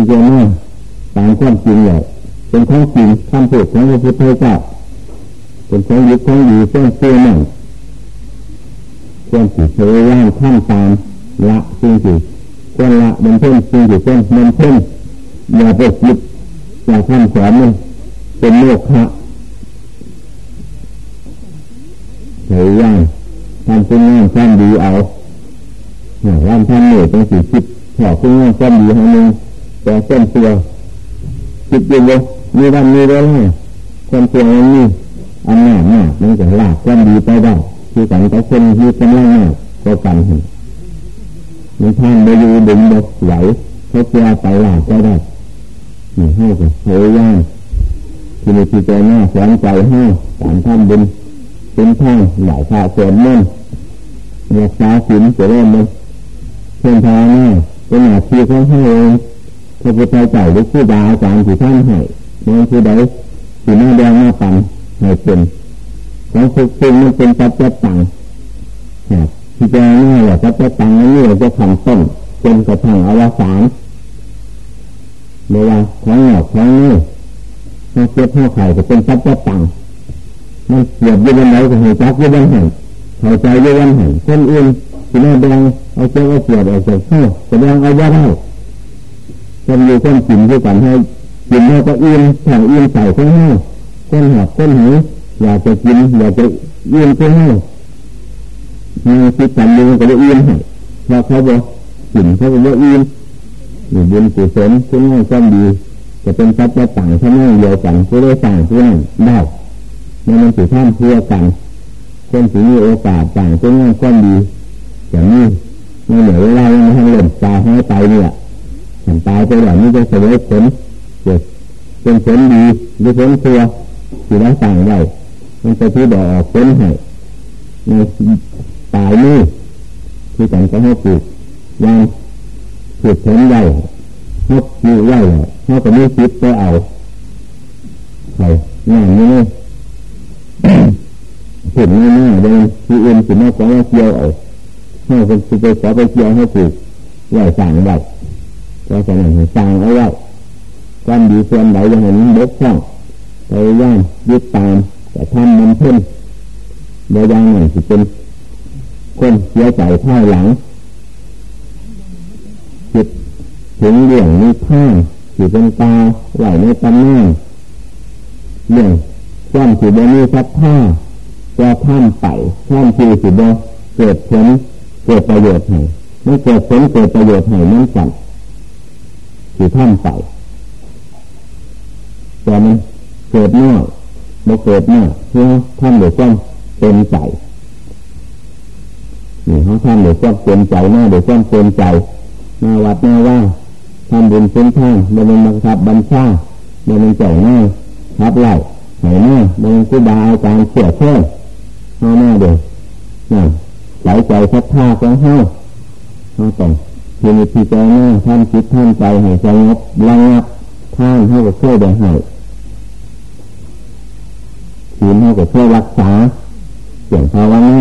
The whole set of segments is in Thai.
ที่จะน่าตามความจริงเลยเป็นของจริงคำพูดของพระพุทธเจ้าเป็นของยึดของอยู่เส้นเสื้อหนึ่งควรสิพยายามท่านตามละจริงสิควรละมันเพิ่มจริงสิควรมันเพิ่มอย่าไปคิดอย่าทำสอนมันเป็นโลกะพยายามทำเป็นงานทำดีเอาร่างทำเหนื่อยเป็นสิ่งคิดขอเป็นงานทำดีให้มึง แต่เส้นตัวคิดอยู่เลยมีวันมีเวลาความเพียรมันมีอำนาจมากมันจะลากความดีไปได้คือกันกับคนที่กำลังมากก็กันเมันท่านไปอยู่ดึงบกไหวเขาเจ้าไปลากก็ได้นี่ให้กับพยายามที่มีที่ใจหน้าสอนใจให้การทำบุญเป็นท่างหลายพาเสริมมั่นรียกษาศีลจะเริ่มมันเพื่อนพาหน้าเป็นหน้าที่ของให้เอง พระพุทธเจ้าหรือผู้บาอาจารย์ที่ท่านให้เมื่อผู้ใดที่หน้าแดงหน้าปันให้เป็นของทุกสิ่งมันเป็นปัจจัยต่างที่จะง่ายแหละปัจจัยต่างนั้นนี่จะทำต้นจนกระทั่งอวสานเวลาของหนอกของนี่ถ้าเจ็บหัวไข่จะเป็นปัจจัยต่างมันเกียบยืนไหนก็ให้จักยืนหันเข้าใจยืนหันคนอื่นที่หน้าแดงเอาเจ้าเอาเกียบเอาเจ้าเข้าแสดงเอาว่าได้ คนอยู่คนกินด้วยกันให้กินแล้วก็อิ่มแข่งอิ่มใส่ข้างห้าคนหักคนหิวอยากจะกินอยากจะอิ่มข้างห้ามีคิดกันดูก็จะอิ่มให้เพราเขาบอกกินเขาบอกอิ่มอยู่บนกุศลคุณงามความดี จะเป็นปัจจัยต่างเท่านั้นเดียวกันผู้ได้สั่งผู้นั้นได้ในมันถือท่ามเพื่อกันคนที่มีโอกาสต่างคุณงามความดีอย่างนี้ในเหนือเวลายังไม่ทันหล่นตาให้ไปเนี่ย ฉันตายไปแบบนี้จะเสวยผลเกิดเป็นผลดีหรือผลตัวที่เราสั่งไว้มันจะที่ดอกผลให้ในตายนี่ที่ฉันก็ให้ปลูกยางปลูกผลไว้ให้ปลูกไว้ให้ก็ม่คิดไปเอาใครงานนี้ถึงนี่นี่เดินที่อื่นถึงแม้ขอเกี่ยวเอาให้คนไปขอไปเกี่ยวให้ปลูกไว้สั่งไว้ เพราะฉะนั้นสั่งเอาไว้ความดีส่วนใดยังเห็นบกพร่องพยายามยึดตาม แต่ทำมันเพิ่มโดยยังหนึ่งจะเป็นคนเสียใจท่ายหลังจิตถึงเรื่องนี้ท่าที่เป็นตาไหลในตำแหน่งเรื่องความที่บนี้ทัดท่าจะท่านไปท่านที่สิบเกิดผลเกิดประโยชน์ให้ไม่เกิดผลเกิดประโยชน์ให้นั่นกัน ที่ท่านไปแต่มันเกิดน้าไม่เกิดน้าเพื่อท่านเดือดร้อนเต็มใจนี่เขาท่านเดือดร้อนเต็มใจหน้าเดือดร้อนเต็มใจหน้าวัดหน้าว่าทำบุญเป็นท่านมันเป็นบังคับบัญชามันเป็นใจหน้าทับไหลไหนหน้ามันเป็นผู้บาอาจารย์เสียเชื่อหน้าหน้าเดือดน่ะไหลใจทัดท่าของเฮาเฮาต้อง ทีนี้ที่ใจหน้าท่านคิดท่านใจให้ใจงบระงับท่านให้กับเพื่อได้ให้ศีลให้กับเพื่อรักษาเสียงภาวนา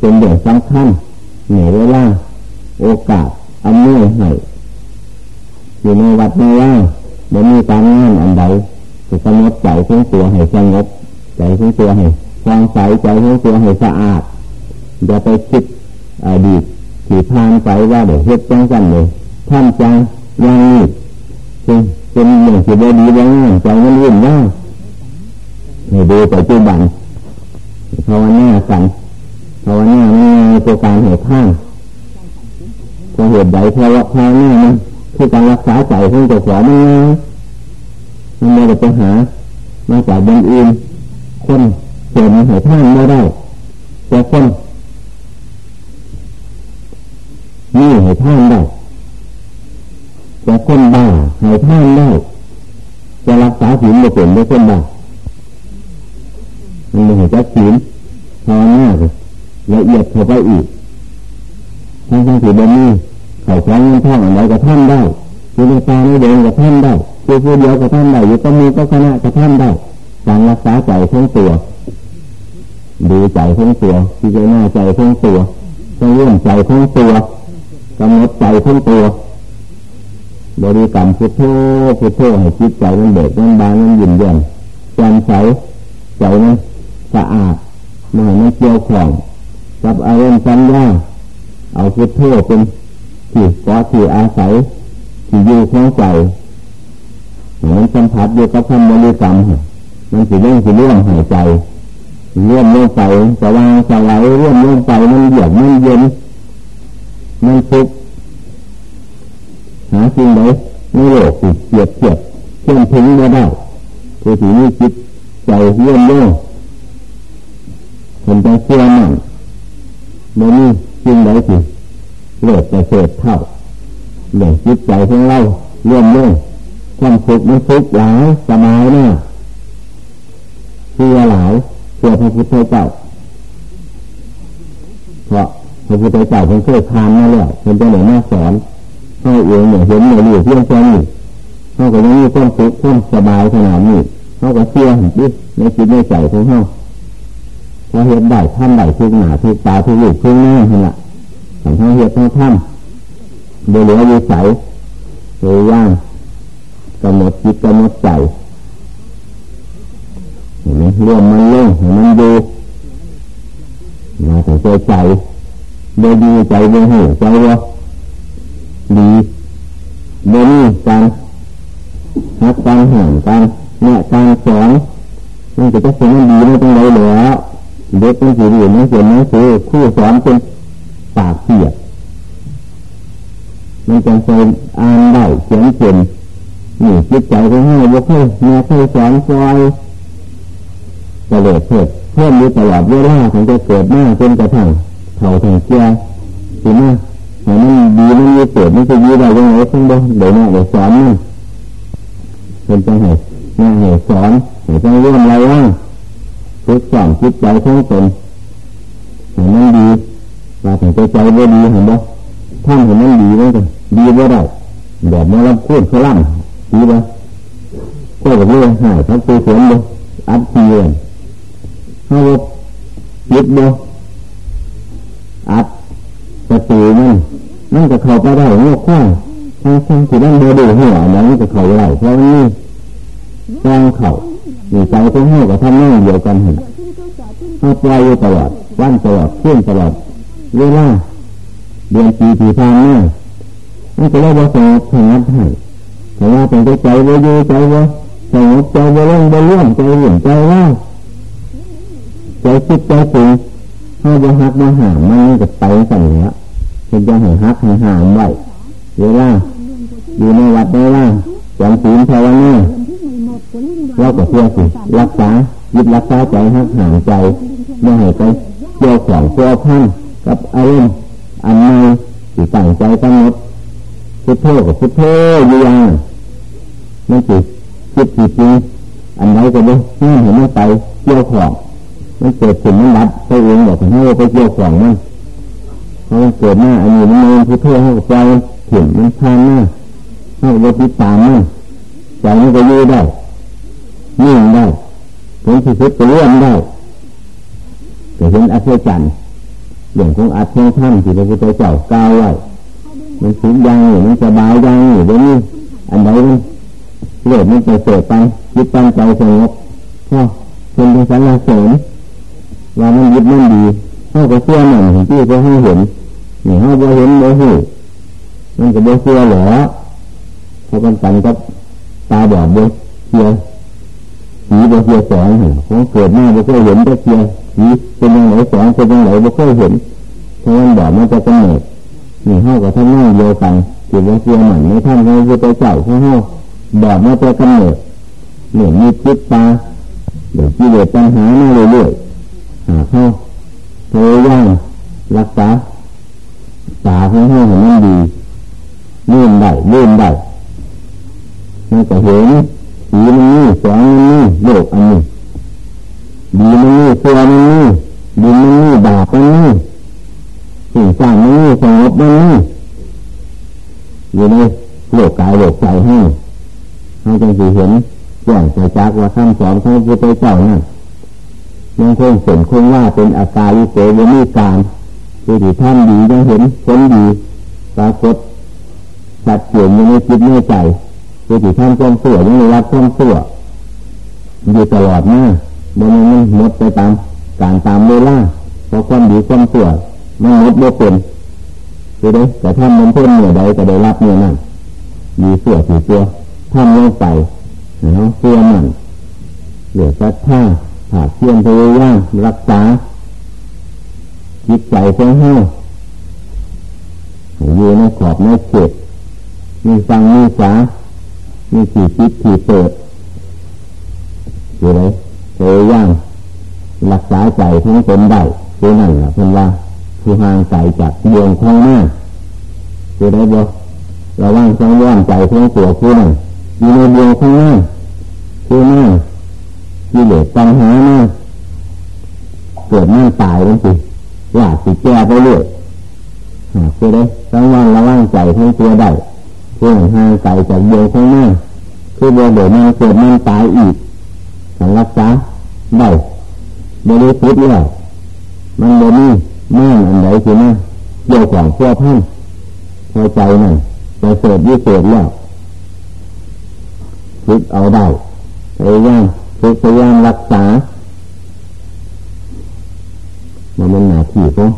เป็นเรื่องสำคัญเหนือเวลาโอกาสอำนวยให้อยู่ในวัดในว่าไม่มีการงานอันใดจะสงบใจทั้งตัวให้สงบใจทั้งตัวให้ฟองใสใจทั้งตัวให้สะอาดอย่าไปคิดอดีต ที่ผ่านไปว่าเดี๋ยวเฮ็ดจังกันเลยท่านจังยังนี่เป็นเป็นอย่างที่ดีบ้างใจมันวุ่นว่าให้ดูปัจจุบันภาวนากันภาวนาไม่ในตัวการเหตุข้างพอเหตุใดเพราะว่าภาวนามันคือการรักษาใจของตัวขวามันมันไม่ได้ไปหามาจากบนอื่นคนเสริมเหตุท่านไม่ได้แต่คน นี่ให้ท่านได้แต่คนบ้าให้ท่านได้จะรักษาศีลไม่เป็นไม่คนบ้ามันไม่จะศีลภาวนาละเอียดเข้าไปอีกทั้งทั้งที่บนนี้เขาคล้องเงินทองอะไรก็ท่านได้คือในตาในเดินก็ท่านได้คือผู้เดียวก็ท่านได้อยู่ก็มีก็คณะก็ท่านได้การรักษาใจทั้งตัวดูใจทั้งตัวพิจารณาใจทั้งตัวต้องเลื่อนใจทั้งตัว กำหนดใจทั้งตัว บริกรรมพุทโธพุทโธให้จิตใจมันเบิกมันบานมันยิ้มแย้มแจ่มใสใจมันสะอาดไม่ให้มันเกี่ยวข้องกับอารมณ์สัญญาเอาพุทโธเป็นที่เกาะที่อาศัยที่อยู่ของใจมันสัมผัสอยู่กับคำบริกรรมมันสิเรื่องสิเรื่องหายใจเรื่อมลงไปสว่างสลายเรื่อมลงไปมันเยือกมันเย็น มันทุกหาสิ่งใดไม่โลกติเกียดเกียดเชื่อมถึงไม่ได้คือสิ่งนี้จิตใจเรื่อมโลงคนจะเชื่อมั่นเมื่นี้สิ่งใดสิเลิศจะเสดเท่าเหลือจิตใจของเราเรื่อมโลงความสุขมันสุขหลายสบายมากเชื่อหลายเชื่อพระพุทธเจ้า พระพุทธเจ้าเพิ่งเคยทานมาแล้วเพิ่งจะไหนมาสอนเข้าเองเนี่ยเห็นเนี่ยอยู่เพียงแค่นี้เขาก็ยังมีความสุขความสบายขนาดนี้เขาก็เชื่อเห็นดิในจิตในใจของเขาพอเห็นได้ท่านได้ทุกหนาทุกตาทุกลูกทุกแม่เห็นละทำให้เห็นทั้งท่านโดยเหลือวิสัยโดยย่างกำหนดจิตกำหนดใจเห็นไหมรวมมันเล่งเห็นมันดูมาแต่ใจใจ โดยดีใจโดยหูใจว่าดีโดยนี้การฮักการห่างการเนี่ยการสอนมันจะจะเป็นดีไม่ต้องเลยเหลือเด็กมันสีดีมันเขียนหนังสือคู่สอนเป็นปากเสียมันจะเคยอ่านได้เขียนเขียนนี่จิตใจของเราบ่เคยแม่เคยสอนคอยกระโดดเถิดเพิ่มอยู่ตลอดเวลาของจะเกิดหน้าจนกระทั่ง เท่าถึงเจ้าถึงหน้าให้มันดีมันมีเกิดมันจะยืดได้ยังไงข้างบนเดี๋ยวนี้เดี๋ยวสอนมันเป็นจังให้แม่ให้สอนให้ต้องร่วมอะไรว่าฝึกสอนจิตใจของตนให้มันดีว่าถึงใจใจบ่ดีเห็นบ่ท่านเห็นมันดีไหมกันดีบ่าได้แบบเมื่อเราพูดเขาล่ำดีบ่ก็กับเรื่องหายทั้งตัวเสียงบ่อัดเสียงเขายึดบ่ อัดประตูมันมันจะเข้าไปได้งอกข้างทางทางที่นั่นเบอดูหัวแล้นจะเข้าไปได้เพราะนี่กลางเข่าหรือใจของใหัวกับท่านนั่งเดียวกันเห็นเขาปล่อยอยู่ตลอดวันตลอดขึ้นตลอดเวลาเดือนปีที่ผ่านมามันจะได้บริสุทธิ์แห่งนั้นให้แต่ว่าเป็นใจใจว่าอยู่ใจว่าสงบใจว่าเรื่องว่าเรื่องใจเหวี่ยงใจว่าใจคิดใจถึง ถ้าจะหักมาหามันจะไปสั่งเนี้ยเป็นจะให้หักให้หามไว้เวลาอยู่ในวัดได้ว่าจำศีลภาวนาเราก็เพื่อสิรักษายึดรักษาใจหักหามใจไม่ให้ไปเกี่ยวของตัวพันกับอารมณ์อันในที่ตั้งใจกำหนดพุทโธกับพุทโธอยู่ยังมันจิตคิดจิตจริงอันไหนก็ไม่เห็นไมันไปเกี่ยวของ มันเกิดขึ้นมันดับไปเองบอกให้เราไปเกี่ยวของมันเพราะมันเกิดหน้าอันนี้มันเองพุทโธให้กับใจเห็นมันพานหน้าให้เราติดตามมันใจมันก็ยืดได้ยิ่งได้ผลที่สุดก็เลื่อนได้จะเห็นอัศจรรย์เรื่องของอัศของท่านที่พระพุทธเจ้ากล่าวไว้มันสุดยังอยู่มันสบายยังอยู่เดี๋ยวนี้อันใดมันเลือดมันไปเสดไปยึดตั้งใจสงบพอเป็นเป็นสาเสริ ว่ามันยึดมันดีเขาก็เชื่อหนึ่งเห็นที่เขาให้เห็นนี่เขาบ่เห็นบ่หูมันก็บ่เชื่อหรอเขากันกันกับตาบอดบ่เชื่อผีบ่เชื่อแสงเขาเกิดมาบ่เคยเห็นบ่เชื่อผีเป็นยังไงแสงเป็นยังไงบ่เคยเห็นเพราะมันบอกมันจะกำเนิดนี่เขาก็ทำนั่งเดียวกันจิตวิญญาณเหมือนในท่านพระพุทธเจ้าของเขาบอกมาจะกำเนิดเนี่ยมีจิตตาเดี๋ยวที่เดือดปัญหามาเรื่อยๆ เข้าพยายามรักษาตาของเขาให้มันดีลื่นได้ลื่นได้มันจะเห็นสีมันนี่แสงมันนี่โลกอันนี้ดีมันนี่ตัวมันนี่ดินมันนี่บาปมันนี่สิ่งสร้างมันนี่สงบมันนี่อยู่ในโลกกายโลกใจให้ให้จังสีเห็นแจ้งใจจากว่าคำสอนของพระพุทธเจ้านั่น ยังคงเห็นคงว่าเป็นอาการลิโกวมีการคือที่ท่านดียังเห็นผลดีปรากฏใชัดเจนยังไม่คิดไม่ใจคือที่ท่านความเสื่อยังไม่รับความเสื่ออยู่ตลอดหน้าบนมันหมดไปตามการตามเวลาเพราะความดีความเสื่อมันหมดบ่เป็นคือได้แต่ท่านมันเพิ่มเหนื่อยใดก็ได้รับเหนี่อยนั่นดีเสื่อสีเสื่อท่านลงไปเนาะเสื่อมันเหลือสักท่า ผาเพียนพยายามรักษาจิตใจของเฮาอยู่ในขอบในเขตมีฟังมีสามีขีดคิดขีดเปิดอยู่ไหนพยายามรักษาใจทั้งตนได้คือนั่นแหละเป็นว่าคือห่างใจจากดวงข้างหน้าคือได้บ่ระวังสังวรใจทั้งตัวคือนั่นอยู่ในดวงข้างหน้าคือหน้า ที่เลือปัญหาหน้าเกิดนั่นตายลงสิว่าสิแก้ไปเรื่อยคือได้สังวรระวังใจทั้งตัวได้เพื่อห่างใจจากดวงข้างหน้าคือบ่เดี๋ยวมันเกิดมันตายอีกสังรักษาได้บริสุทธิ์แล้วมันบ่มีแม่อันใดสินะเกี่ยวของเพวกท่านพอใจนั่นไปเสดยิ่เสดแล้วฝึกเอาได้พยายาม พยายามรักษามันเป็นหน้าที่ของ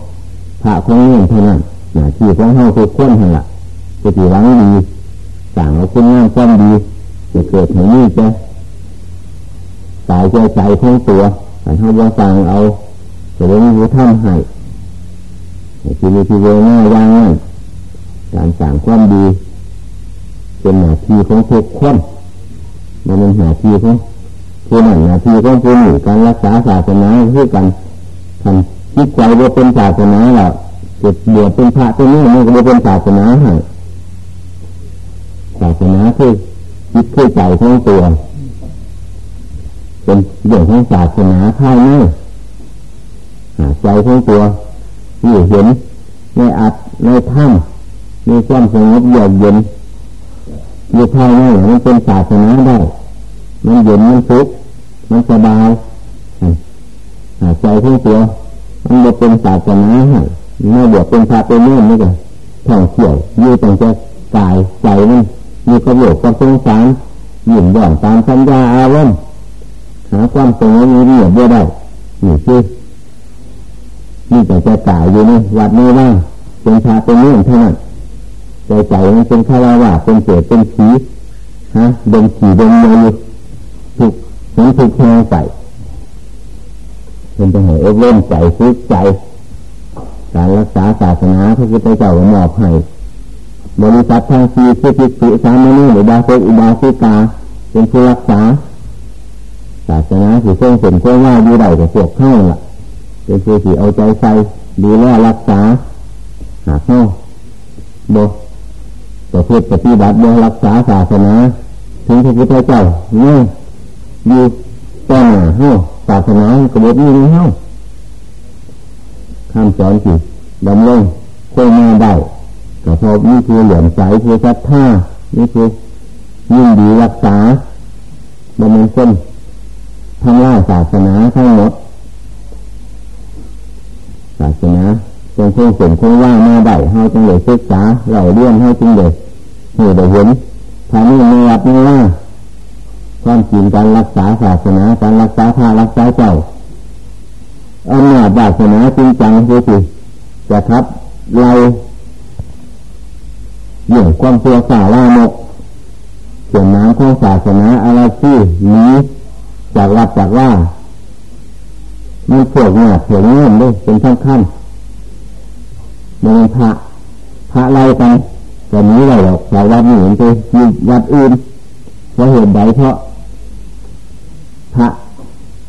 พระของเงี้ยเท่านั้นหน้าที่ของเฮาคือคนเท่านั้นจะตีหวังดีสั่งเอาคุณงามความดีจะเกิดเหตุนี้จะตายใจใจทั้งตัวแต่เขาบ่สั่งเอาจะได้รู้ทำให้ทีนี้ที่เวง่ายย่างนั้นการสั่งความดี เป็นหน้าที่ของทุกคนมันเป็นหน้าที่ของ ผู้นั้นหน้าที่ของผู้นี้การรักษาศาสนาคือกันทำคิดใจว่าเป็นศาสนาแล้วจะเดือดเป็นพระตัวนี้มันก็เป็นศาสนาให้ศาสนาคือคิดคือใจของตัวเป็นเรื่องของศาสนาภายในใจของตัวอยู่เห็นในอัดในถ้ำมีความสงบเยือกเย็นอยู่ภายในมันเป็นศาสนาได้ มันเย็นมันสุขมันสบายใจของตัวมันจะเป็นศาสนาให้ไม่บวชเป็นพระเป็นเนื่อนี่ก็ท่องเที่ยวยู่ตั้งแต่กายใจมันมีกระโดดความสงสารหยิ่งหย่อนตามสัญญาอารมณ์หาความสงบมีเรียบได้นี่คือนี่แต่จะจ่ายอยู่นี่วัดนี้ว่าเป็นชาเป็นเนื่องเท่านั้นใจใจมันเป็นข้าวว่าเป็นเศษเป็นผีฮะดมขี่ดมเย ถูกเห็นถูกแทงใส่เป็นจะให้อบรมใจฝึกใจ การรักษาศาสนาพระพุทธเจ้ามอบให้บริษัททางซีพิพิสุสามนีหรือบาเซอุบาสิกา เป็นผู้รักษาศาสนาสิเส้นเส้นเพื่อว่าอยู่ใดกับพวกเข้าล่ะ เป็นผู้ที่เอาใจใส่ดูแลรักษา หาเข้าโดต่อพื่อปฏิบัติโดยรักษาศาสนาถึงพระพุทธเจ้าเนี่ย อยู่ต้นหน้าเฮ้าศาสนากระบวนนี้เฮ้าคำสอนสิดำรงคงมาได้แต่พอมีคือเหลี่ยมใสคือชัดท่านี่คือยิ่งดีรักษาบำเพ็ญคนทำลายศาสนาทั้งหมดศาสนาจงคงเป็นคงว่ามาได้เฮาจึงเลยศึกษาเราเรียนเฮาจึงเลยเห็นได้เห็นทางนี้ไม่วัดไม่ว่า ความจริงการรักษาศาสนาการรักษาพระรักษาเจ้าอำนาจศาสนาจริงจังคือสิจะครับเราเรื่องความตัวสาลามกส่วนน้ำของศาสนาอะไรที่นี้จากวัดจากว่ามันพวกเนี่ยเถียงเงินด้วยเป็นขั้นขั้นมันพระพระไรกันแต่นี้เราหรอกจาวัดนี้ไปอยู่วัดอื่นเพราะเหตุใดเพราะ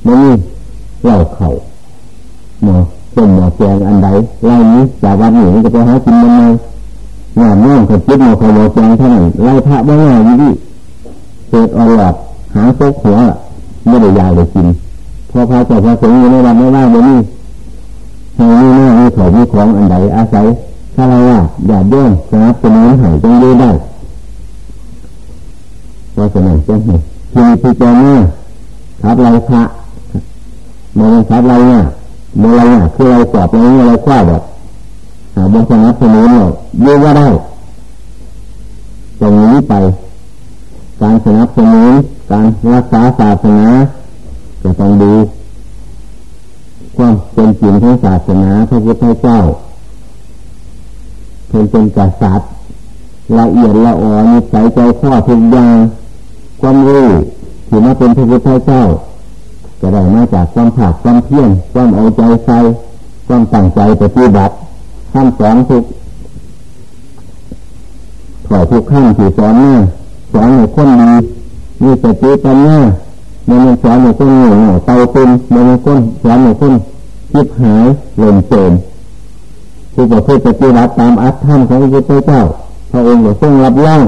มันนี่เหล่าเขาหมอต้มหมอแกงอันใดไล่นี้จากวัดนี้จะไปหากินมันไงงานน้องกับจิ๊บหมอเขาหมอแกงเท่านั้นไล่พระได้ง่ายดีเศษอ่อนหลอดหางโซกหัวไม่ได้ยาวเลยกินพอพระเจ้าพระสงฆ์อยู่ในวัดไม่ว่าเดี๋ยวนี้ทางนี้น่ามีของมีของอันใดอาศัยถ้าเราว่าอย่าเดี้ยงนะครับเป็นน้ำหายจังยืได้เพราะฉะนั้นจังหวะที่พิจารณาครับเราพระ มองครับเรเนี่ยมองเรเนี่ยคือเราสอบเรเนี่ยเราคว้าแบบหาบางสนับสนุนเราเยอะว่าได้ตรงนี้ไป การสนับสนุนการรักษาศาสนาจะต้องดูความเป็นจริงของศาสนาพระพุทธเจ้าเป็นเป็นกษัตริย์ละเอียดละอ่อนใส่ใจข้อทุกอย่างความรู้ที่มาเป็นพระพุทธเจ้า จะได้มาจากความผากความเพียรความเอาใจใส่ความตั้งใจปฏิบัติขั้นสอนทุกขอยทุกขั้นที่สอนเนี่สอนให้คนดีมีสติปัญญาไม่ใช่สอนให้คนหนุ่มเตาตุนไม่ใช่คนสอนให้คนคิดหายหล่นเสมผู้ประพฤติปฏิบัติตามอัตธรรมของพระพุทธเจ้าพระองค์ก็ทรงรับรอง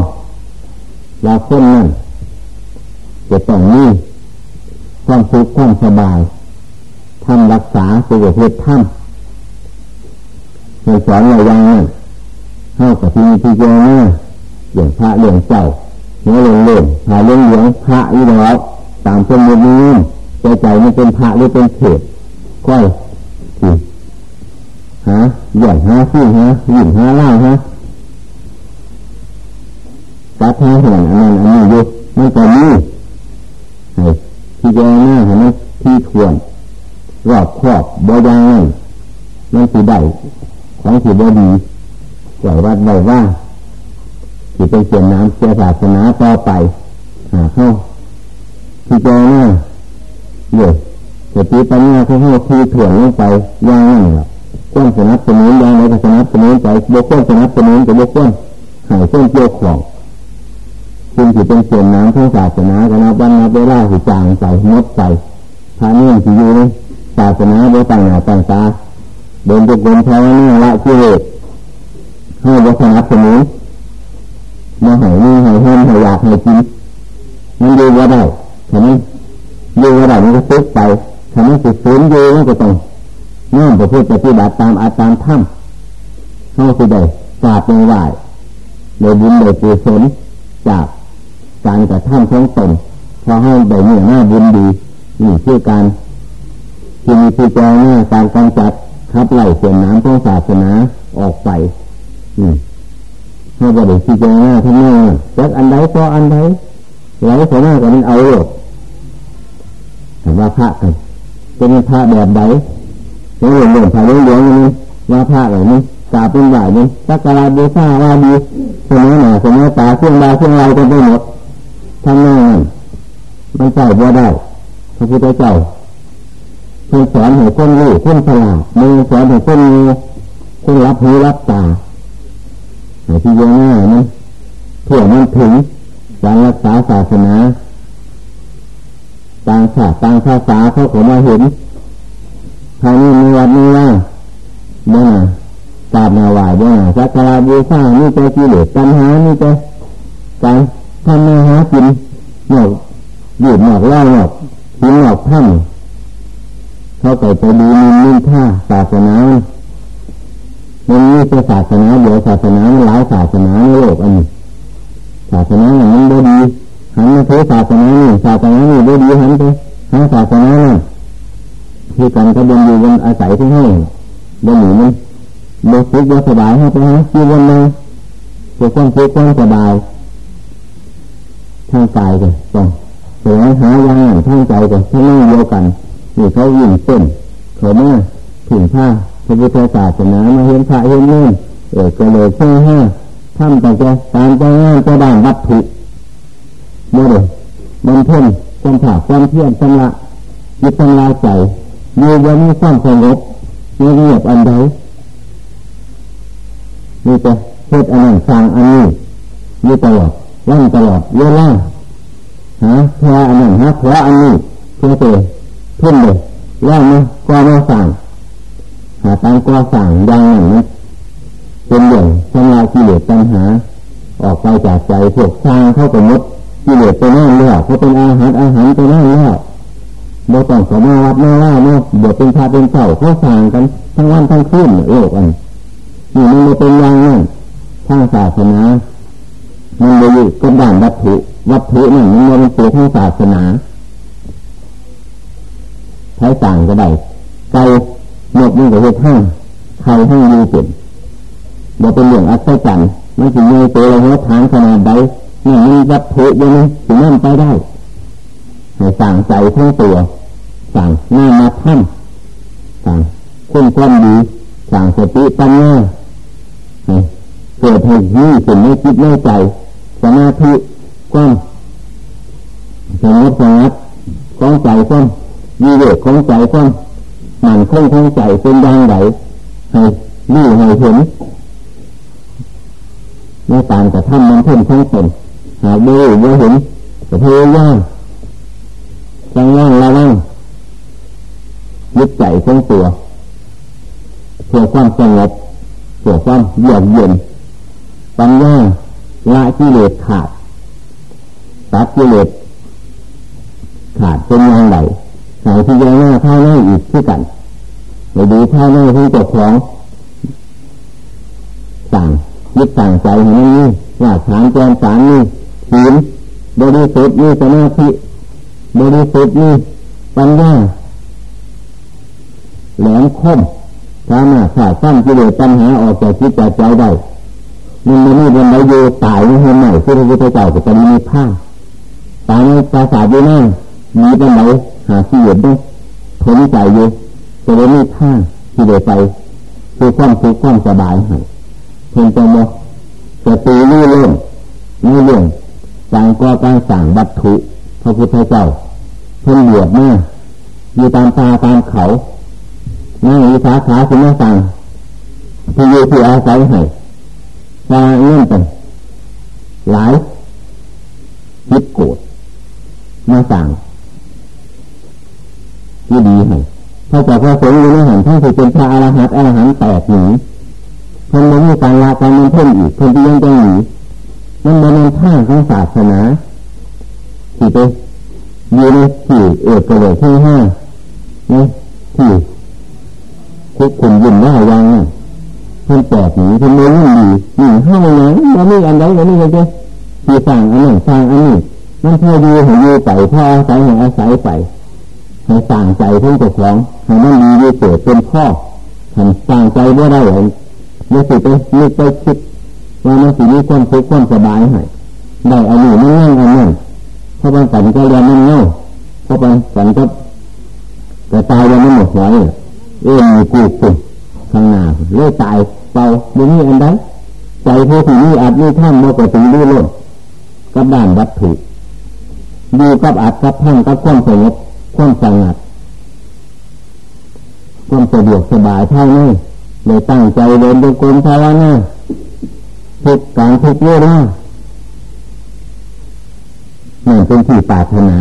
ลาคนนั้นจะต้องมี ความสุขความสบายทำรักษาสุขภาพท่านในสอนเราอย่างนั้นเข้ากับที่มีที่เจอหน้าเรื่องพระเรื่องเจ้าเนื้อเรื่องเล่นพาเรื่องเหลืองพระอีแล้วตามเป็นมือนี้ใจใจไมันเป็นพระหรือเป็นเขตก้อยหาหย่อนหาขี้หาหยิ่งหาเล่าฮะตัดหาเห็นอันนั้นอันนี้อยู่มันจะมีให้ ที่เจหน้าให้มันที่ทวนรอบครอบบ่ยังนั่นมันสีได้ของสีบ่ดีไหววัดไหวว่าที่เป็นเสียนน้ำเสียศาสนาต่อไปหาเข้าที่เจหน้าเดี๋ยวสติปัญญาเขาเข้ที่ถ่วนลงไปยางนั่นแหละก้นสนับสนุนยางไรก็สนับสนุนไปบกก้นสนับสนุนกับกก้นหายเส้นเกี่ยวของ ซึ่งที่เป็นสียนน้ำทั้งศาสนาก็นับวันนับเวลาสิจางใส่มดใส่พานี่ยที่อยู่ในศาสนาโดยต่างหน้าต่างตาเดินจุกนภาวนาละกิเลสให้บสนับสนุนมาหายนี่หายแห้งหายอยากหายกินมันดูว่าได้ทำไมดูว่าได้มันก็ซึกไปทำไมสุดฝืนดูมันก็ต้องนั่นประพฤติปฏิบัติตามอาตามถ้ำเข้าสิได้กราบในไหวในบุญในกุศลจาก การกระทำของตนพอให้ได้เนื้อหน้าบุญดีนี่คือการที่มีที่แจ้งหน้าการกำจัดขับไล่เสียน้ำของศาสนาออกไปนี่ให้บริที่แจ้งหน้าทั้งนั้นจากอันใดก็อันใดไหลเสียหน้ากันเอาหมดถามว่าพระกันเป็นพระแบบใดเรื่องเรื่องพระเรื่องเรื่องนี้ว่าพระอะไรนี้กาเป็นใหญ่นี้สักการบูชาว่าดีเสมอหน้าเสมอตาเครื่องดาวเครื่องไรกันไปหมด ทั้งนั้นมันใส่บัวได้พระพุทธเจ้าคนสอนให้คนรู้คนฉลาดมือสอนให้คนมีคนรับหูรับตาให้ที่ยังง่ายนะเพื่อมันถึงการรักษาศาสนาต่างชาติต่างภาษาเขาขอมาเห็นทางนี้มีวัดมีว่าเมื่อกราบนาวเมื่อสักการะบูชานี่จะกิเลสปัญหานี่จะการ ทำมาหากินหนอกหยุดหนอกเล่าหนอกกินหนอกท่านเขาไปไปดูมินมินท่าศาสนามันมีแต่ศาสนาเดียวศาสนามันหลายศาสนาในโลกอันนี้ศาสนาอย่างนี้ดีหันมาเทศาสนานี่ศาสนานี่ดีหันไปหาศาสนานี่ที่กันก็บนอยู่บนอาศัยที่ให้บนหนีมันบนฟุกบนสบายให้ไปฮะที่บนนึงเพื่อความฟุกความสบาย ทางกายกันต้องแสวงหาอย่างนั้นทางใจกันที่นั่งเดียวกันนี่เขายิ่งเต้นเขาเมื่อถึงผ้าพระพุทธศาสนามาเห็นพระเห็นนื่นเออก็เลยเพื่อห้าทำแต่จะตามใจงายจะได้วัตถุเมื่อเดบำเพ็ญความผาความเพียรชำระยึดชำระใจมีวันมีความสงบมีเงียบอันใดมีแต่เฮ็ดอันนั้นสร้างอันนี้มีตลอด ร่างตลอดเวลาหาแพ้อันนั้นหาแพ้อันนี้เพื่อเตขึ้นเลยแล้วนะก็มาสั่งหาตามก็สั่งยังนั้นเป็นเรื่องชำระกิเลสปัญหา ออกไปจากใจพวกสร้างเข้าไปมดกิเลสไปนั่นแล้วเขาเป็นอาหารอาหารไปนั่นแล้วโมต้องสมาวัดมาล่าเนาะเบวเป็นพาเป็นเจ้าเขาสั่งกันทั้งวันทั้งคืนโลกอันนี่มันม่เป็นอย่างนั้นทางศาสนา มันเลยอยู่กับด่านวัตถุ วัตถุนี่มันเป็นตัวทางศาสนาใช้ต่างก็ได้ไกหมดนี่ก็เห็ดห้างไข่ห้างยูเป็นเราเป็นเรื่องอัศจรรย์มันถึงมีตัวเราหัวฐานขนาดใดเนี่ยมีวัตถุยังถึงนั่นไปได้ให้สั่งใจทั้งตัวสั่งหน้ามาท่านสั่งคุณความดีสั่งสติปัญญาเกิดให้ยี่สิ่งไม่คิดไม่ใจ สมาธิความสงบสงัดของใจความยีเวกของใจความมันคงของใจเป็นอย่างไรให้รู้ให้เห็นในการกระทำมันเพิ่มทั้งตนหากดูว่าเห็นก็พยายามจังว่างระวังยึดใจของตัวเพื่อความสงบเพื่อความเยือกเย็นปัญญา ละกิเลสขาดตัดกิเลสขาดเป็นอย่างไรหายที่ยังหน้าท่าหน้าอีกที่กันไปดูท่าหน้าที่เจ้าของสั่งยึดสั่งใจให้นี่ว่าฐานแกนสารนี่ศีลบริสุทธิ์นี่สมาธิบริสุทธิ์นี่ปัญญาแหลมคมสามารถขาดสั้นกิเลสปัญหาออกจากจิตใจได้ มันไม่มีบนใดอยู่ตายไม่เห็นไหนพระพุทธเจ้าก็จะมีผ้าตายในภาษาดีนั่งมีบนใดหาที่เหยียดด้วยทนใจอยู่จะได้มีผ้าที่เดียไปคือความสุขความสบายให้เพิ่งจะบอกจะตีนี่เรื่องนี่เรื่องสั่งก่อการสั่งวัตถุพระพุทธเจ้าเพิ่งบวชมาอยู่ตามตาตามเขานั่งวิสาขาคุณแม่สั่งที่อยู่ที่อาศัยให้ ฟาเงื่อนเป็นหลายคิดโกรธมาสั่งที่ดีให้พระเจ้าพระสงฆ์อยู่ในหันท่านคือเป็นพระอรหันต์อรหันต์แตกหนีเพิ่นไม่มีการละการมันเพิ่มอีกเพิ่นที่ยังจะหนีมันมันเป็นท่าของศาสนาที่ไปอยู่ในที่เอกเลยที่ห้าเนี่ยที่ทุกคนยินว่ายังเคนแตกหนีเพิ่นไม่รู้ดีหนีห้าไหนแล้วนี่อันใดแล้วนี่จะที่สร้างอันหนึ่งสร้างอันนี้มันพอดีให้อยู่ไปพออาศัยหอาศัยไปให้สร้างใจเพิ่นจะของให้มันมีวิเศษเป็นพ่อให้สร้างใจว่าได้เลยไม่สิไปนึกไปคิดว่ามันสิมีความทุกข์ความสบายให้ได้อันนี้มันง่ายอันนั้นเพราะบางสันก็เรียนมันง่ายเพราะบางสันก็แต่ตายวันนั้นหมดหวยเอ็มกูกุข้างหน้าเลื่อยตาย เป่าดูนี่อันใดใจผู้ที่นี่อาจมีท่านมากกว่าถึงดูโลดกับด้านวัตถุดูกับอาจกับท่านกับความสงบความสงัดความสะดวกสบายเท่านี้เลยตั้งใจเดินดูกรมภาวนาทุกการทุกเวลานั่นเป็นที่ปรารถนา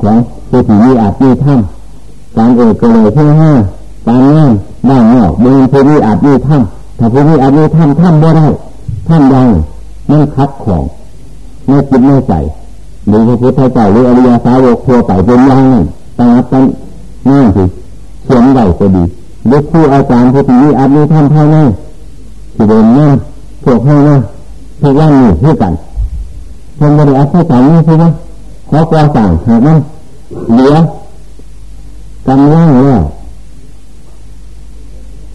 ของผู้ที่มีอาจมีท่านการเอกเลยเที่ห้าการงาน ด้านนอกเดินผู้มีอาจมีท่านถ้าผู้มีอาจมีท่านท่านบ่ได้ท่านยังมันคัดของไม่คิดไม่ใส่หรือพระพุทธเจ้าหรืออริยสาวกทั่วไปเป็นยังไงตั้งตั้งนั่นสิเขียนใหญ่ก็ดีหรือผู้อาจารย์ผู้ที่มีอาจมีท่านเท่านั้นที่เดินนั่งพวกให้นะพวกย่างนี่ด้วยกันคนบริอาศัยกันนี่ใช่ไหมขอกวาสั่งหากมันเหลือกำลังแล้ว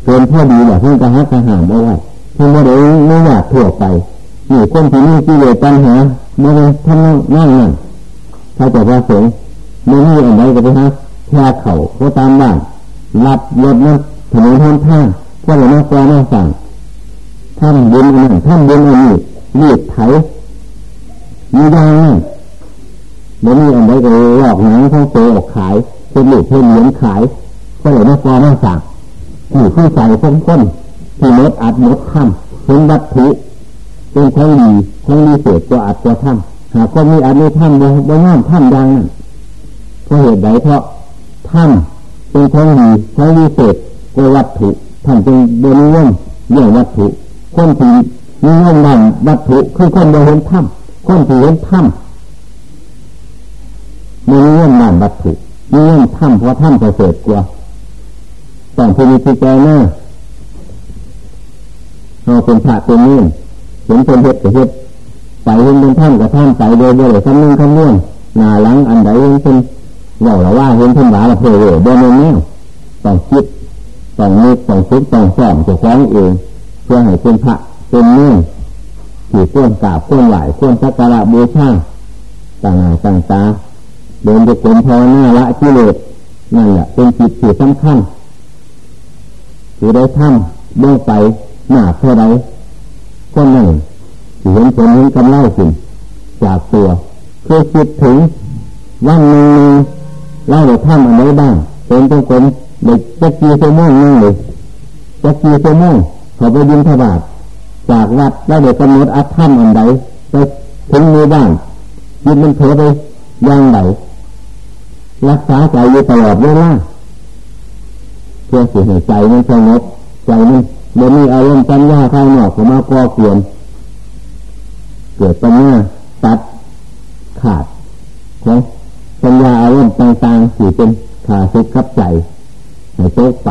เป็นพ่อดีแหละเพื่อนจะหักกระหามเอาไว้เพื่อนบริได้ไม่อยากถั่วไปนี่คนที่นี่ที่เลยปัญหาบริทำนั่งนั่งถ้าจะพระสงฆ์ไม่มีอะไรก็ไปฮะแค่เข่าก็ตามบ้านรับรถนั้นถนนท่านท่าก็เลยมาแก้มาสั่งท่านบุญอันนั้นท่านบุญอันนี้รีดไถมีอย่างนั้นบ่มีอันใดก็หลอกหนังของโตออกขายเป็นหลูกเป็นเหรียญขายก็เลยมาแก้มาสั่ง ที่ข้าใส่คนคนที่มดอัดมดทำเป็นวัตถุเป็นของดีของดีเศษตัวอัดตัวทำหากคนมีอัดไม่ทำบ่บ่งามทำดังนั่นเพราะเหตุใดเพราะทำเป็นของดีของดีเศษกว่าวัตถุท่านจึงบรื่องเรื่องวัตถุคนที่มีเรื่องนั้นวัตถุคือคนบริเห็นถ้ำคนที่เห็นถ้ำมีเรื่องนั้นวัตถุมีเรื่องถ้ำเพราะถ้ำประเสริฐกว่า ต้องพิจิตรหน้าเราเป็นพระเป็นนื่นเห็นเป็นเหตุกับเหตุไปเห็นเป็นท่านกับท่านไปโดยโดยคำนึงคำนวณหน้าหลังอันใดเห็นเป็นว่าหรือว่าเห็นเป็นหลาละเพอเดินแนวต้องคิดต้องนึกต้องคิดต้องสอนจะฟ้องเองเพื่อให้เป็นพระเป็นนื่องที่ควรกราบควรไหวควรสักการะบูชาต่างต่างตาเดินไปกลมภาวนาละกิเลสนั่นแหละเป็นจิตที่สำคัญ ที่ได้ทำเบื้องไปหน้าเท่าไรก็นั่งเห็นผลเห็นกำไรสิ่งจากตัวเพื่อคิดถึงวันหนึ่งเล่าได้ทำอะไรบ้างเป็นตัวกลมเด็กจะกีเซม่งนั่งเลยจะกีเซม่งเขาไปยินทบาทจากวัดแล้วเด็กกำหนดอัตถ้ำอันใดไปถึงมือบ้านยินมันเถอไปย่างไหนรักษาใจอยู่ตลอดเวลา เพื่อสิให้ใจมันสงบใจมันเดี๋ยวนี้อารมณ์ปัญญาภายนอกของมาก่อเกินเกิดปัญญาตัดขาดของปัญญาอารมณ์ต่างๆที่เป็นขาศึกขับใจให้โต๊ะไป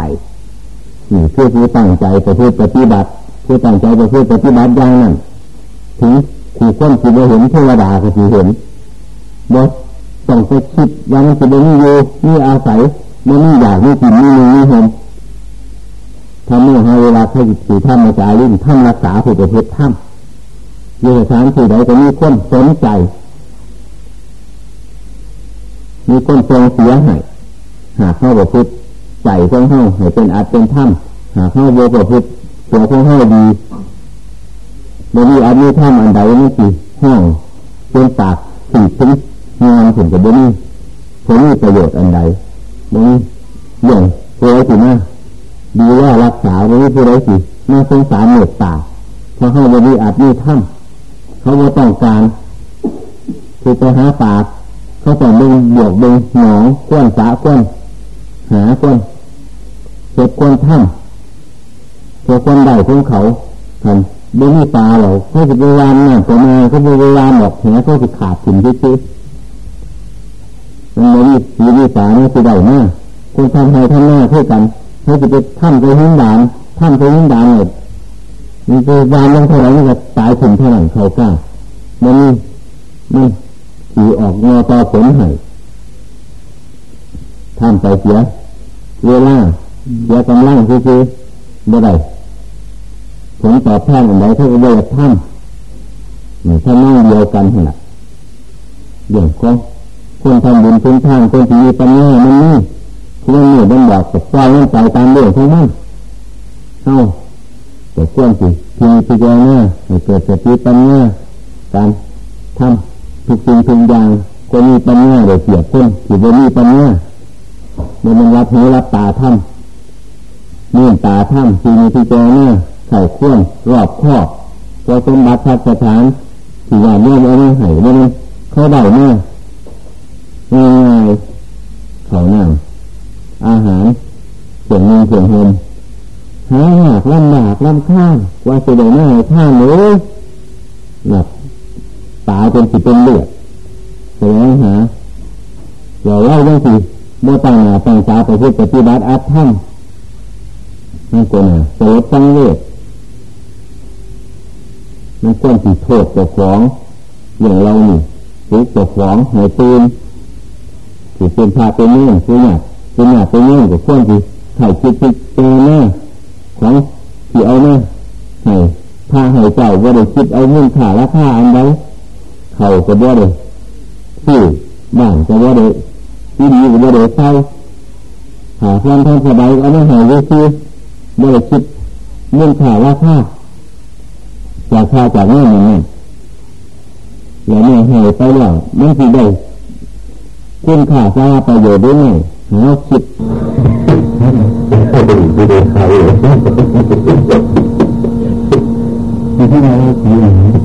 นี่คือผู้ตั้งใจไปพูดปฏิบัติผู้ตั้งใจไปพูดปฏิบัติอย่างนั้นถึงขี่คนขี่ไปเห็นเทวดาก็ขี่เห็นบดต้องไปคิดว่ามันจะเป็นมีอยู่มีอาศัย มันมีอยากไมีกินไมีมีมีหมทำเมื่อให้เวลาเขาสี่ท่านมาจ่ายลิ้นท่านรักษาผู้ประพฤติท่านอยู่สานที่ใดก็มีคนสนใจ มีคนทรงเสียให้หากเข้าประพฤติใจของเข้าให้เป็นอาจเป็นถ้ำหากเข้าโบประพฤติตัวของเข้าดีบางทีอาจมีถ้ำอันใดนี่สิห้องเป็นปากสีถึงงานถึงจะบ่มีผลมีประโยชน์อันใด นี้อย่างผู้ใดสิมาดีว่ารักษาไม่ผู้ใดสิมาสงสารหนื่อยตาเพราะให้บริอาจมีถ้ำเขาว่าต้องการคือไปหาปากเขาต้องดึงบวกดึงหนองก้นสาก้นหาก้นเจ็บก้นถ้ำตัวก้นได้ของเขาทำไม่มีตาหรอกเขาจะไปวานน่ะตัวมาเขาไปวานหรอกแหเขาจะขาดถิ่นที่ มันไม่มีสีสาไม่คือได้มากคนทำให้ทำหน้าเท่ากันให้จะไปทำไปหิ้งดานทำไปหิ้งดานเลยมันจะวานลงเท่าไหร่มันจะตายถึงเท่าไหร่เขากล้ามันมันขี่ออกงอต่อผลให้ทำไปเสียเวลาเสียกำลังคือคือบ่ได้ผลตอบแทนอันใดเท่ากับเวลาทำนี่ถ้านั่งเดียวกันเหรอเรื่องของ คนทำบุญคุณทางคนที่มีปัญญามันนี่เรื่องนี้มันบอกกับใจมันไปตามเรื่องของมันเข้าแต่ควรสิพิพิจารณาให้เกิดสติปัญญาการทำทุกสิ่งทุกอย่างคนมีปัญญาเดี๋ยวเสียคนที่ไม่มีปัญญาเดี๋ยวมันรับหูรับตาทำนี่ตาทำที่มีพิจารณาใส่ข้วนรอบข้อพอสมบัติพัฒสถานที่อย่างนี้เอาไม่ให้มันเข้าได้เนี่ย ง่ายๆเขาหนังอาหารเสียงเงินเสียงหมหาหากลำบากลำข้างว่าจะได้ไม่ท่าหนูหนักตาเป็นสิเป็นเลือดแสดงหาเราเล่าเรื่องสิโมตังหนาตังตาไปพูดปฏิบัติอัตถ้ำนั่นก็น่ะสลดตั้งเวทมันควรสิโทษเจ้าของอย่างเรานี่ทุกเจ้าของหายตื่น ที่เป็นพาเป็นเนื่องคือเนี่ยเป็นเนี่ยเป็นเนื่องกับคนที่ไถ่จิตจิตเจแน่ของที่เอาแน่ให้พาให้เจ้าว่าได้คิดเอาเงินขาราคาอันใดเขาก็ว่าได้ที่บ้านก็ว่าได้ที่ดีก็ว่าได้เศร้หาความทำสบายเอาไม่หายเลยคือว่าได้คิดเงินขาราคาจากค่าจากเงินนั่นแล้วเนี่ยหายไปแล้วไม่ที่ได้ คุณค่าสาประโยชน์ด้วยไหมหาคิดถ้าเป็นดีดีใครที่ที่เราทำ